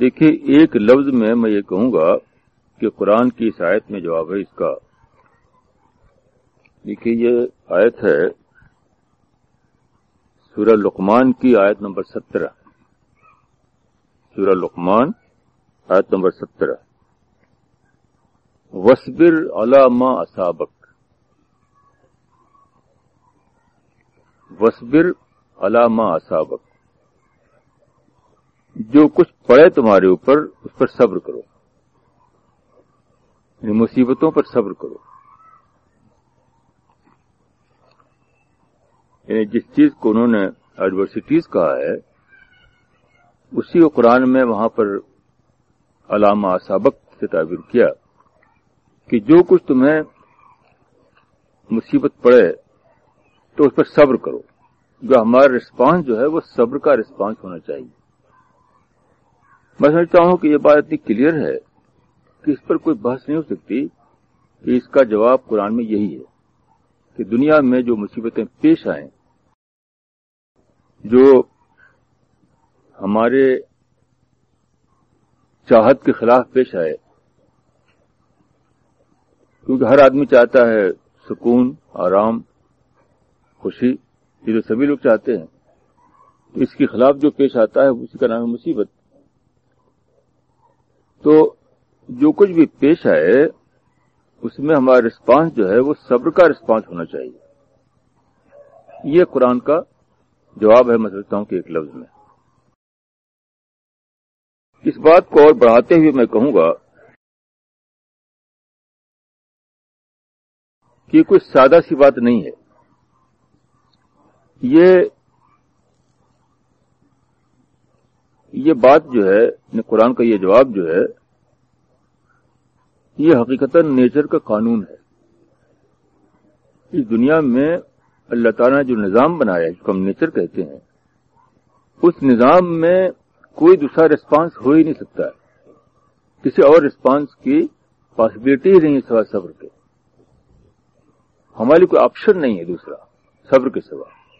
دیکھیے، ایک لفظ میں میں یہ کہوں گا کہ قرآن کی اس آیت میں جواب ہے اس کا۔ دیکھیے، یہ آیت ہے سورہ لقمان کی آیت نمبر سترہ۔ سورہ لقمان آیت نمبر سترہ۔ وسبر علامہ اسابق وسبر علامہ اسابق جو کچھ پڑے تمہارے اوپر، اس پر صبر کرو۔ یعنی مصیبتوں پر صبر کرو۔ یعنی جس چیز کو انہوں نے ایڈورسٹیز کہا ہے، اسی کو قرآن میں وہاں پر علامہ سابق سے تعبیر کیا کہ جو کچھ تمہیں مصیبت پڑے، تو اس پر صبر کرو۔ جو ہمارا رسپانس جو ہے، وہ صبر کا رسپانس ہونا چاہیے۔ میں سمجھتا ہوں کہ یہ بات اتنی کلیئر ہے کہ اس پر کوئی بحث نہیں ہو سکتی کہ اس کا جواب قرآن میں یہی ہے کہ دنیا میں جو مصیبتیں پیش آئیں، جو ہمارے چاہت کے خلاف پیش آئے، کیونکہ ہر آدمی چاہتا ہے سکون، آرام، خوشی، یہ جو سبھی لوگ چاہتے ہیں، تو اس کے خلاف جو پیش آتا ہے، اسی کا نام ہے مصیبت۔ تو جو کچھ بھی پیش آئے، اس میں ہمارا رسپانس جو ہے وہ صبر کا رسپانس ہونا چاہیے۔ یہ قرآن کا جواب ہے، میں سمجھتا ہوں کہ ایک لفظ میں۔ اس بات کو اور بڑھاتے ہوئے میں کہوں گا کہ کوئی سادہ سی بات نہیں ہے۔ یہ یہ بات جو ہے یعنی قرآن کا یہ جواب جو ہے، یہ حقیقت نیچر کا قانون ہے۔ اس دنیا میں اللہ تعالیٰ نے جو نظام بنایا ہے جس کو ہم نیچر کہتے ہیں، اس نظام میں کوئی دوسرا ریسپانس ہو ہی نہیں سکتا۔ کسی اور ریسپانس کی پاسبلٹی ہی نہیں ہے سوا صبر کے۔ ہمارے کوئی آپشن نہیں ہے دوسرا، صبر کے سوا۔